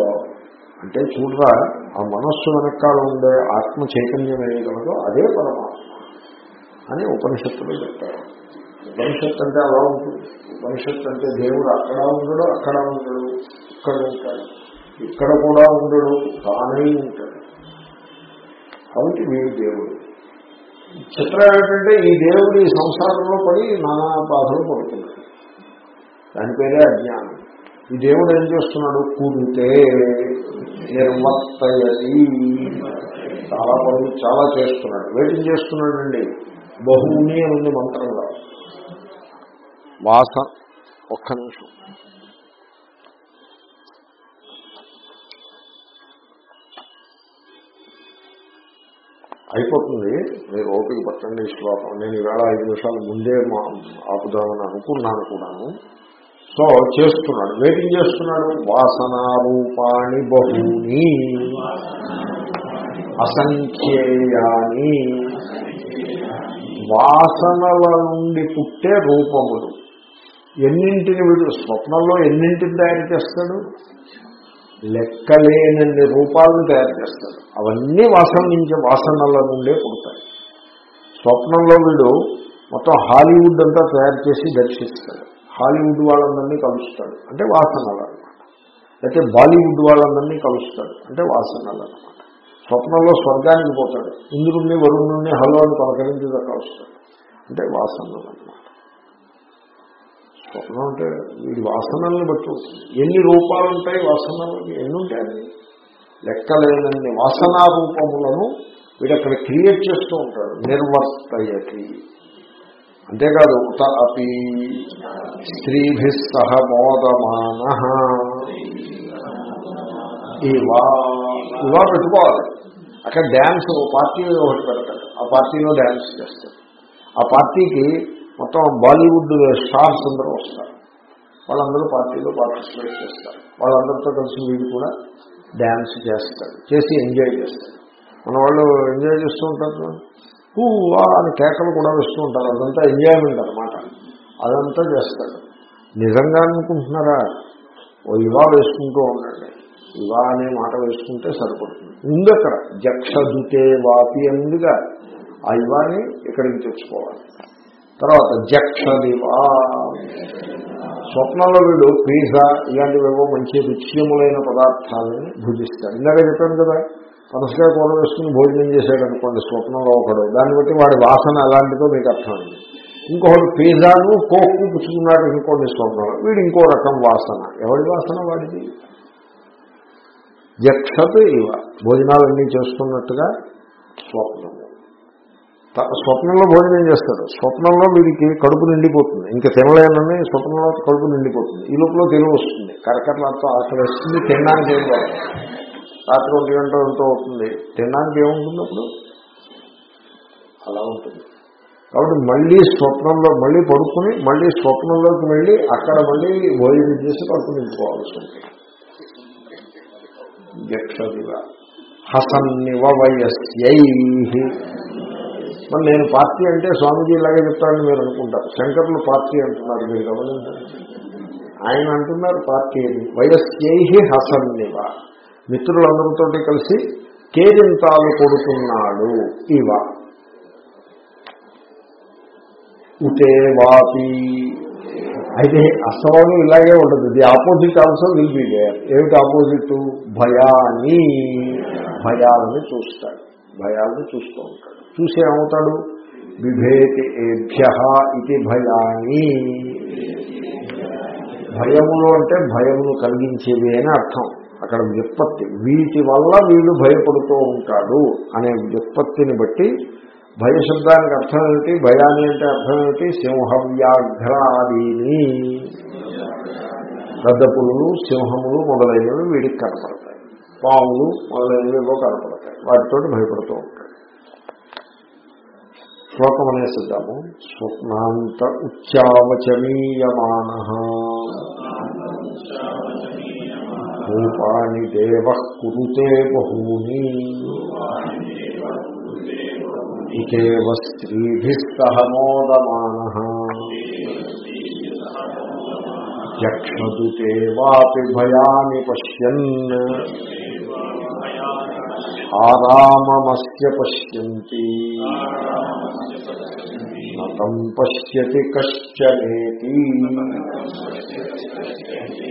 అంటే చూడరా ఆ మనస్సు వెనకాల ఉండే ఆత్మ చైతన్యం వేయగలదో అదే పరమాత్మ అని ఉపనిషత్తులు చెప్తారు. ఉపనిషత్తు అంటే అలా ఉంటుంది. ఉపనిషత్తు అంటే దేవుడు అక్కడ ఉండడు అక్కడ ఉండడు ఇక్కడ ఉంటాడు. ఇక్కడ కూడా ఉండడు తానే ఉంటాడు. కాబట్టి వీడు దేవుడు. చిత్రం ఏమిటంటే ఈ దేవుడు ఈ సంసారంలో పడి నానా బాధలు పడుతున్నాడు. దాని పేరే అజ్ఞానం. ఈ దేవుడు ఏం చేస్తున్నాడు? కూడితే నిర్వర్తయది చాలా పనులు చాలా చేస్తున్నాడు. వేటిని చేస్తున్నాడండి. బహుని అని ఉంది మంత్రంలో. వాస ఒక్క నిమిషం. అయిపోతుంది. మీరు ఓపిక పట్టండి శ్లోకం. నేను ఈవేళ ఐదు నిమిషాలు ముందే మా ఆపుదామని అనుకున్నాను కూడాను. సో చేస్తున్నాడు. వెయిటింగ్ చేస్తున్నాడు. వాసనారూపాణి బహుని. అసంఖ్యేయాని. వాసనల నుండి పుట్టే రూపములు. ఎన్నింటిని వీడు స్వప్నంలో ఎన్నింటిని తయారు చేస్తాడు? లెక్కలేనన్ని రూపాలను తయారు చేస్తాడు. అవన్నీ వాసన నుంచి వాసనల నుండే పుడతాయి. స్వప్నంలో వీడు మొత్తం హాలీవుడ్ అంతా తయారు చేసి దర్శిస్తాడు. హాలీవుడ్ వాళ్ళందరినీ కలుస్తాడు. అంటే వాసనలు అనమాట అయితే బాలీవుడ్ వాళ్ళందరినీ కలుస్తాడు. అంటే వాసనలు అనమాట స్వప్నంలో స్వర్గానికి పోతాడు. ఇంద్రుణ్ణి వరుణుణ్ణి హలో అని పలకరించి కలుస్తాడు. అంటే వాసనలు అనమాట స్వప్నం అంటే వీడి వాసనల్ని బట్టి ఉంటుంది. ఎన్ని రూపాలు ఉంటాయి వాసనలకి ఎన్ని ఉంటాయి లెక్కలేనన్ని వాసనా రూపములను వీడు అక్కడ క్రియేట్ చేస్తూ ఉంటాడు. నిర్వర్తయతి. అంతేకాదు ఉత అపి స్త్రీభి సహ మోదమాన. ఇవా ఇవా పెట్టుకోవాలి. అక్కడ డ్యాన్స్ పార్టీ ఒకటి పెడతాడు ఆ పార్టీలో డ్యాన్స్ చేస్తాడు ఆ పార్టీకి మొత్తం బాలీవుడ్ స్టార్స్ అందరూ వస్తారు. వాళ్ళందరూ పార్టీలో పార్టిసిపేట్ చేస్తారు. వాళ్ళందరితో కలిసి వీడు కూడా డ్యాన్స్ చేస్తాడు చేసి ఎంజాయ్ చేస్తాడు మన వాళ్ళు ఎంజాయ్ చేస్తూ ఉంటారు పువ్వా అని కేకలు కూడా వేస్తూ ఉంటారు. అదంతా ఎంజాయ్మెంట్ అనమాట అదంతా చేస్తాడు నిజంగా అనుకుంటున్నారా? ఓ ఇవా వేసుకుంటూ ఉండండి. ఇవా అనే మాట వేసుకుంటే సరిపడుతుంది. ఉంది అక్కడ వాపి అందుగా ఆ ఇవాని ఇక్కడికి తెచ్చుకోవాలి. తర్వాత జక్షదివా. స్వప్నంలో వీడు పిజ్జా ఇలాంటివేవో మంచి రుచ్యములైన పదార్థాలను భుజిస్తాడు ఇందాక చెప్పాను కదా పనసకాయ కూర వేసుకుని భోజనం చేశాడు అనుకోండి స్వప్నంలో ఒకడు. దాన్ని బట్టి వాడి వాసన అలాంటిదో మీకు అర్థమైంది. ఇంకొకడు పిజ్జాను కోక్కు పుచ్చుకున్నాడు అనుకోండి స్వప్నంలో వీడు ఇంకో రకం వాసన. ఎవడి వాసన వాడిది? యక్షత ఇవ. భోజనాలన్నీ చేస్తున్నట్టుగా స్వప్నము స్వప్నంలో భోజనం చేస్తాడు. స్వప్నంలో వీడికి కడుపు నిండిపోతుంది. ఇంకా తినలేనని స్వప్నంలో కడుపు నిండిపోతుంది. ఈ లోపల తెలివి వస్తుంది. కరకట్లతో ఆకలి వస్తుంది తినడానికి ఏం కాదు. రాత్రి ఒంటి గంట ఎంతో అవుతుంది తినడానికి ఏముంటుంది అప్పుడు? అలా ఉంటుంది. కాబట్టి మళ్ళీ స్వప్నంలో మళ్ళీ పడుకుని మళ్ళీ స్వప్నంలోకి వెళ్ళి అక్కడ మళ్ళీ భోజనం చేసి కడుపు నింపుకోవాల్సి ఉంటుంది. జక్షదివ హసన్నివ వయస్యై. మరి నేను పార్టీ అంటే స్వామీజీ ఇలాగే చెప్తారని మీరు అనుకుంటారు. శంకర్లు పార్టీ అంటున్నారు మీరు గమనించండి. ఆయన అంటున్నారు పార్టీ వయస్యై హసన్నివ. మిత్రులందరితో కలిసి కేరింతాలు కొడుతున్నాడు ఇవ. ఉతే వాపి అయితే అసలు ఇలాగే ఉండదు the opposite also will be there ఏమిటి ఆపోజిట్ భయాన్ని భయాలని చూస్తాడు. భయాలను చూస్తూ ఉంటాడు. చూసి ఏమవుతాడు? విభేతి ఏభ్య ఇది భయాన్ని భయములు అంటే భయమును కలిగించేవి అని అర్థం. అక్కడ వ్యుత్పత్తి. వీటి వల్ల వీడు భయపడుతూ ఉంటాడు అనే వ్యుత్పత్తిని బట్టి భయ శబ్దానికి అర్థం ఏమిటి? భయాన్ని అంటే అర్థం ఏమిటి? సింహవ్యాఘ్రాదీని. పెద్ద పులులు సింహములు మొదలైనవి వీడికి కనపడతాయి. పాములు మొదలైనవి కనపడతాయి. వాటితోటి భయపడుతూ ఉంటాడు. శ్లోకం అనేసిద్దాము స్వప్నాంత ఉచ్చావచమీయమాన రూపాణి దేవ కురుతే బహూని ఇకేవ స్త్రీభిస్తః మోదమాన యక్షదుతే వాపి భయాని పశ్యన్ ఆరామమస్య పశ్యంతి నతం పశ్యతి కశ్చనేతి